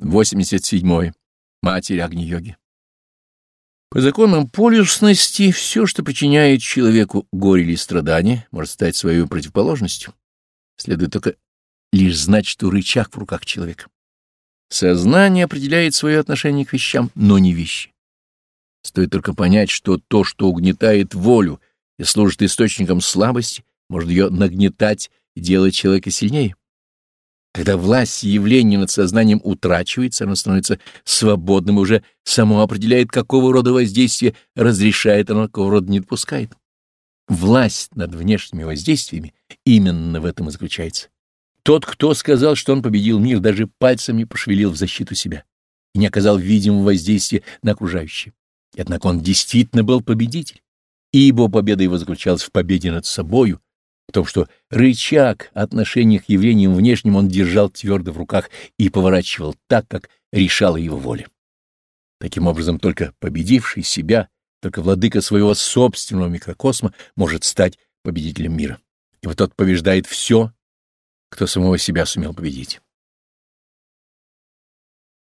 87. Матерь Агни-йоги. По законам полюсности все, что причиняет человеку горе или страдания, может стать своей противоположностью. Следует только лишь знать, что рычаг в руках человека. Сознание определяет свое отношение к вещам, но не вещи. Стоит только понять, что то, что угнетает волю и служит источником слабости, может ее нагнетать и делать человека сильнее. Когда власть явления над сознанием утрачивается, оно становится свободным и уже само определяет, какого рода воздействие разрешает оно, какого рода не допускает. Власть над внешними воздействиями именно в этом и заключается. Тот, кто сказал, что он победил мир, даже пальцем не пошевелил в защиту себя и не оказал видимого воздействия на окружающие. Однако он действительно был победитель, ибо победа его заключалась в победе над собою, в том, что рычаг отношения к явлениям внешним он держал твердо в руках и поворачивал так, как решала его воля. Таким образом, только победивший себя, только владыка своего собственного микрокосма может стать победителем мира. И вот тот побеждает все, кто самого себя сумел победить.